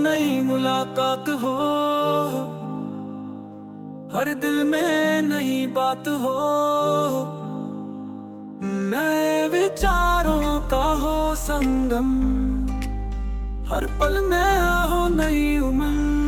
नई मुलाकात हो, हर दिल में नई बात हो। नए विचारों का हो संगम, हर पल नया हो नई उमंग।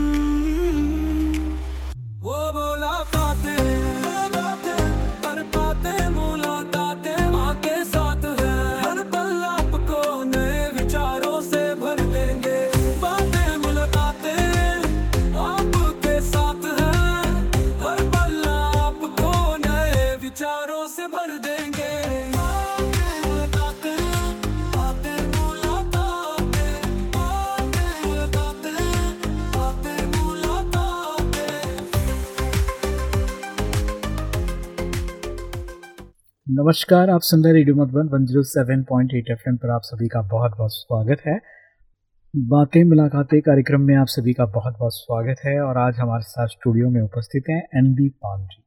नमस्कार, आप सुन रहे radio Madhuban one zero seven point eight F पर आप सभी का बहुत बहुत स्वागत है। बातें, मुलाकातें, कार्यक्रम में आप सभी का बहुत बहुत स्वागत है और आज हमारे साथ स्टूडियो में उपस्थित हैं एन बी पाल जी।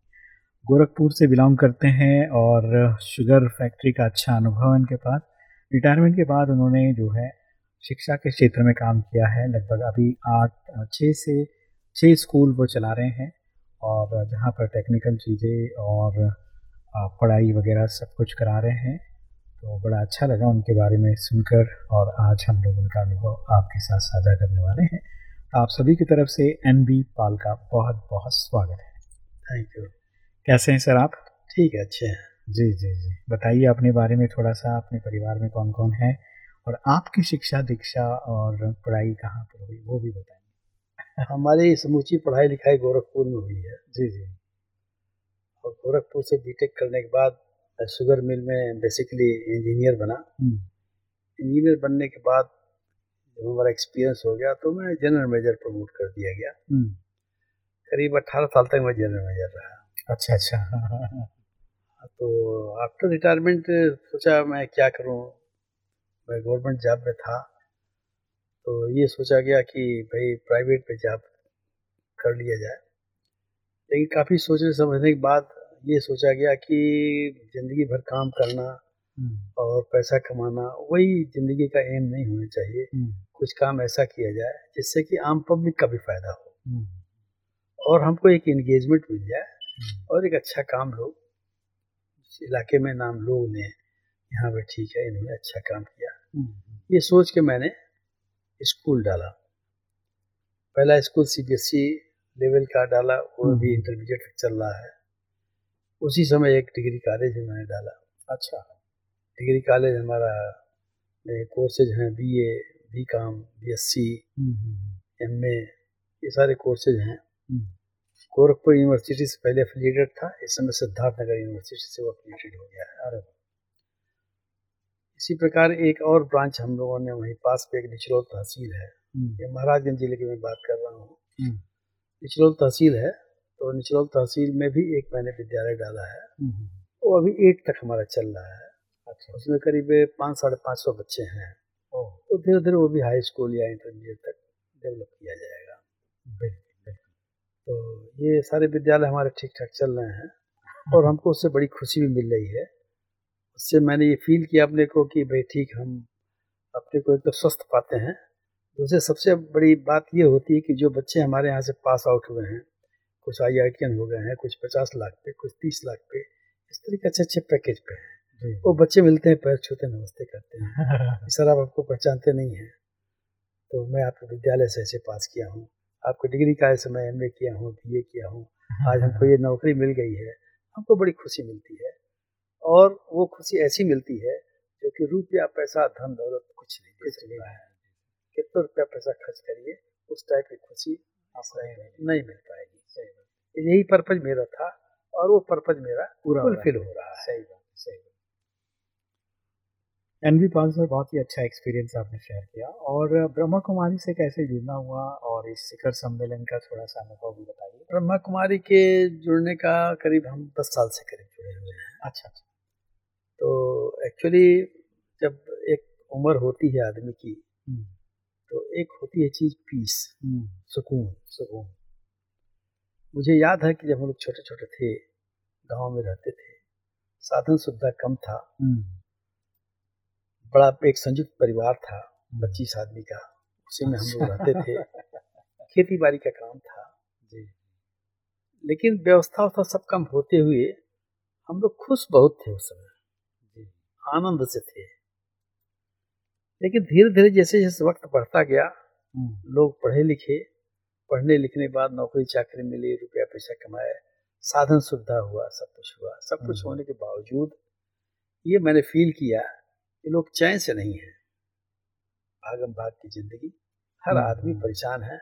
गोरखपुर से बिलोंग करते हैं और शुगर फैक्ट्री का अच्छा अनुभव इनके पास। रिटायरमेंट के बाद उन्होंने जो है शिक्षा के क्षेत्र में काम किया है। लगभग अभी आठ छः से छः स्कूल वो चला रहे हैं और जहाँ पर टेक्निकल चीज़ें और पढ़ाई वगैरह सब कुछ करा रहे हैं तो बड़ा अच्छा लगा उनके बारे में सुनकर और आज हम लोग उनका अनुभव आपके साथ साझा करने वाले हैं। आप सभी की तरफ़ से एन बी पाल का बहुत बहुत स्वागत है। थैंक यू कैसे हैं सर आप? ठीक है अच्छे हैं। जी जी जी। बताइए अपने बारे में थोड़ा सा अपने परिवार में कौन कौन है और आपकी शिक्षा दीक्षा और पढ़ाई कहाँ पर हुई वो भी बताइए। हमारी समूची पढ़ाई लिखाई गोरखपुर में हुई है। जी जी। और गोरखपुर से बीटेक करने के बाद शुगर मिल में बेसिकली इंजीनियर बना। हम्म, इंजीनियर बनने के बाद जब हमारा एक्सपीरियंस हो गया तो मैं जनरल मेजर प्रमोट कर दिया गया। हम्म, करीब अट्ठारह साल तक मैं जनरल मेजर रहा। अच्छा अच्छा। तो आफ्टर रिटायरमेंट सोचा मैं क्या करूँ? मैं गवर्नमेंट जॉब में था। तो ये सोचा गया कि भाई प्राइवेट में जॉब कर लिया जाए। लेकिन काफ़ी सोचने समझने के बाद ये सोचा गया कि ज़िंदगी भर काम करना हम्म, और पैसा कमाना वही ज़िंदगी का एम नहीं होना चाहिए। हम्म, कुछ काम ऐसा किया जाए जिससे कि आम पब्लिक का भी फ़ायदा हो। हम्म, और हमको एक इंगेजमेंट मिल जाए और एक अच्छा काम लोग इस इलाके में नाम लोग लें यहाँ पे ठीक है इन्होंने अच्छा काम किया। ये सोच के मैंने स्कूल डाला। पहला स्कूल सीबीएसई लेवल का डाला वो। भी इंटरमीडिएट चल रहा है। उसी समय एक डिग्री कॉलेज में मैंने डाला। अच्छा। डिग्री कॉलेज हमारा कोर्सेज हैं B A B com B S C M A ये सारे कोर्सेज हैं। हम्म, गोरखपुर यूनिवर्सिटी से पहले एफिलिएटेड था इस समय सिद्धार्थ नगर यूनिवर्सिटी से वो एफिलिएटेड हो गया है। अरे इसी प्रकार एक और ब्रांच हम लोगों ने वहीं पास पे एक निचलोल तहसील है। हम्म, ये महाराजगंज ज़िले की मैं बात कर रहा हूँ। निचलोल तहसील है तो निचरौल तहसील में भी एक मैंने विद्यालय डाला है। हम्म, वो अभी एट तक हमारा चल रहा है। अच्छा। उसमें करीब पाँच साढ़े पाँच सौ बच्चे हैं। तो धीरे धीरे वो भी हाई स्कूल या इंटरमीडिएट तक डेवलप किया जाएगा। बिल्कुल बिल्कुल। तो ये सारे विद्यालय हमारे ठीक ठाक चल रहे हैं और हमको उससे बड़ी खुशी भी मिल रही है। उससे मैंने ये फील किया अपने को कि भाई ठीक हम अपने को एकदम स्वस्थ पाते हैं। दूसरे सबसे बड़ी बात ये होती है कि जो बच्चे हमारे यहाँ से पास आउट हुए हैं कुछ आई आई टी हो गए हैं कुछ पचास लाख पे कुछ तीस लाख पे इस तरह के अच्छे अच्छे पैकेज पे हैं। वो बच्चे मिलते हैं पैर छूते नमस्ते करते हैं। सर आप आपको पहचानते नहीं हैं। तो मैं आपके विद्यालय से ऐसे पास किया हूँ आपको डिग्री का ऐसे मैं एम किया हूँ बी किया हूँ आज हमको ये नौकरी मिल गई है हमको बड़ी खुशी मिलती है। और वो खुशी ऐसी मिलती है जो कि रुपया पैसा धन दौलत कुछ नहीं दे सकता है। कितना रुपया पैसा खर्च करिए उस टाइप की खुशी आपको नहीं मिल पाएगी। यही पर्पज मेरा था और वो पर्पज मेरा पूरा। फुलफिल हो। रहा है। सही बात सही बात। एनवी पाल सर बहुत ही अच्छा एक्सपीरियंस आपने शेयर किया और ब्रह्मा कुमारी से कैसे जुड़ना हुआ और इस शिखर सम्मेलन का थोड़ा सा अनुभव भी बताइए। ब्रह्मा कुमारी के जुड़ने का करीब हम दस साल से करीब जुड़े हुए हैं। अच्छा अच्छा। तो एक्चुअली जब एक उम्र होती है आदमी की हम्म, तो एक होती है चीज़ पीस हम्म, सुकून सुकून। मुझे याद है कि जब हम लोग छोटे छोटे थे गाँव में रहते थे साधन सुविधा कम था। हम्म, बड़ा एक संयुक्त परिवार था पच्चीस आदमी का उसी में हम लोग रहते थे। खेती बाड़ी का काम था जी। लेकिन व्यवस्था उवस्था सब कम होते हुए हम लोग खुश बहुत थे उस समय जी आनंद से थे। लेकिन धीरे धीरे जैसे जैसे वक्त बढ़ता गया हम्म, लोग पढ़े लिखे पढ़ने लिखने के बाद नौकरी चाकरी मिली रुपया पैसा कमाए साधन सुविधा हुआ सब कुछ हुआ। सब कुछ हम्म। होने के बावजूद ये मैंने फील किया कि लोग चैन से नहीं है। भागम भाग की ज़िंदगी। हर हम्म। आदमी परेशान है।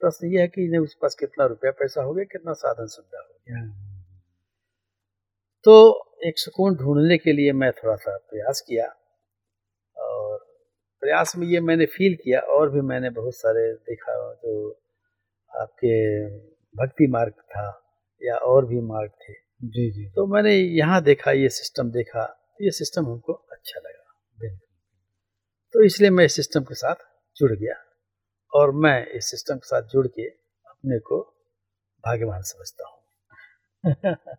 प्रश्न ये है कि इन्हें उसके पास कितना रुपया पैसा हो गया कितना साधन सुविधा हो गया। हम्म, तो एक सुकून ढूँढने के लिए मैं थोड़ा सा प्रयास किया और प्रयास में ये मैंने फील किया और भी मैंने बहुत सारे देखा जो आपके भक्ति मार्ग था या और भी मार्ग थे। जी जी तो मैंने यहाँ देखा ये सिस्टम देखा तो ये सिस्टम हमको अच्छा लगा। बिल्कुल। तो इसलिए मैं इस सिस्टम के साथ जुड़ गया और मैं इस सिस्टम के साथ जुड़ के अपने को भाग्यवान समझता हूँ।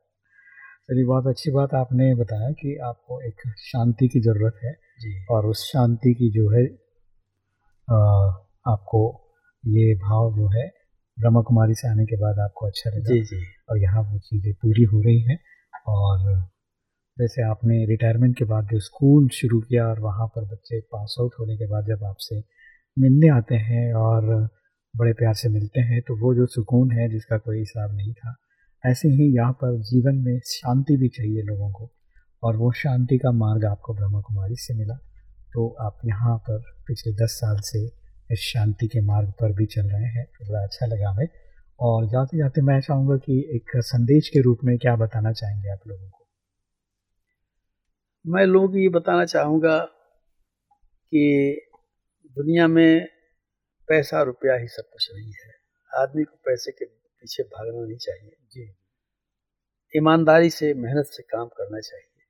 चलिए बहुत अच्छी बात आपने बताया कि आपको एक शांति की ज़रूरत है जी। और उस शांति की जो है अ, आपको ये भाव जो है ब्रह्मा कुमारी से आने के बाद आपको अच्छा लगा। जी जी। और यहाँ वो चीज़ें पूरी हो रही हैं। और जैसे आपने रिटायरमेंट के बाद जो स्कूल शुरू किया और वहाँ पर बच्चे पास आउट होने के बाद जब आपसे मिलने आते हैं और बड़े प्यार से मिलते हैं तो वो जो सुकून है जिसका कोई हिसाब नहीं था ऐसे ही यहाँ पर जीवन में शांति भी चाहिए लोगों को। और वो शांति का मार्ग आपको ब्रह्मा कुमारी से मिला। तो आप यहाँ पर पिछले दस साल से इस शांति के मार्ग पर भी चल रहे हैं तो बड़ा अच्छा लगा हमें। और जाते जाते मैं चाहूँगा कि एक संदेश के रूप में क्या बताना चाहेंगे आप लोगों को? मैं लोगों को ये बताना चाहूँगा कि दुनिया में पैसा रुपया ही सब कुछ नहीं है। आदमी को पैसे के पीछे भागना नहीं चाहिए। जी। ईमानदारी से मेहनत से काम करना चाहिए।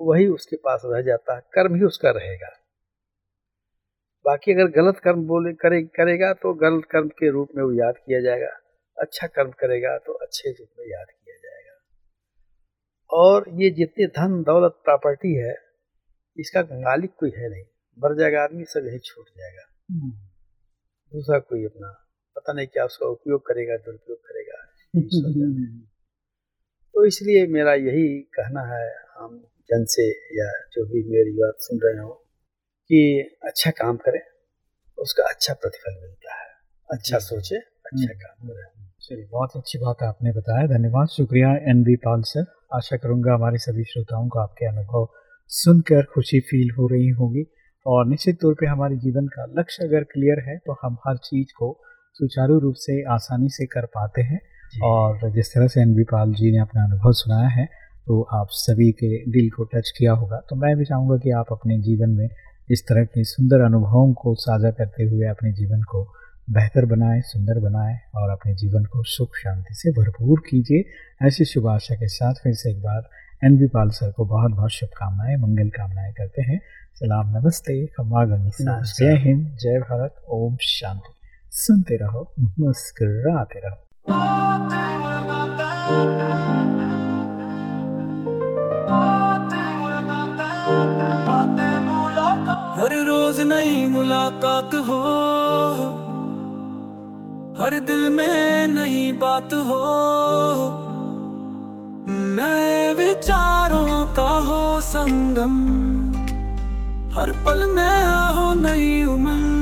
वही उसके पास रह जाता है कर्म ही उसका रहेगा। बाकी अगर गलत कर्म बोले करे करेगा तो गलत कर्म के रूप में वो याद किया जाएगा। अच्छा कर्म करेगा तो अच्छे रूप में याद किया जाएगा। और ये जितने धन दौलत प्रॉपर्टी है इसका मालिक कोई है नहीं। मर जाएगा आदमी सब यही छूट जाएगा। दूसरा कोई अपना पता नहीं क्या उसका उपयोग करेगा दुरुपयोग करेगा। तो इसलिए मेरा यही कहना है हम जन से या जो भी मेरी बात सुन रहे हो कि अच्छा काम करे उसका अच्छा प्रतिफल मिलता है। अच्छा सोचे अच्छा काम करें। चलिए बहुत अच्छी बात आपने बताया धन्यवाद। शुक्रिया एन बी पाल सर। आशा करूँगा हमारे सभी श्रोताओं को आपके अनुभव सुनकर खुशी फील हो रही होगी। और निश्चित तौर पे हमारे जीवन का लक्ष्य अगर क्लियर है तो हम हर चीज़ को सुचारू रूप से आसानी से कर पाते हैं। और जिस तरह से एन बी पाल जी ने अपना अनुभव सुनाया है तो आप सभी के दिल को टच किया होगा। तो मैं भी चाहूँगा कि आप अपने जीवन में इस तरह के सुंदर अनुभवों को साझा करते हुए अपने जीवन को बेहतर बनाएँ सुंदर बनाएँ और अपने जीवन को सुख शांति से भरपूर कीजिए। ऐसी शुभ आशा के साथ फिर से एक बार एन बी पाल सर को बहुत बहुत शुभकामनाएँ मंगल कामनाएँ करते हैं। सलाम नमस्ते। जय हिंद जय भारत ओम शांति। सुनते रहो मुस्कुराते रहो। रोज नई मुलाकात हो। हर दिल में नई बात हो। नए विचारों का हो संगम। हर पल में हो नई उमंग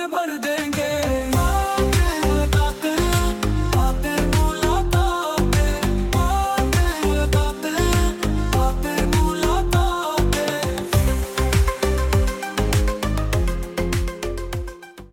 semana dengue.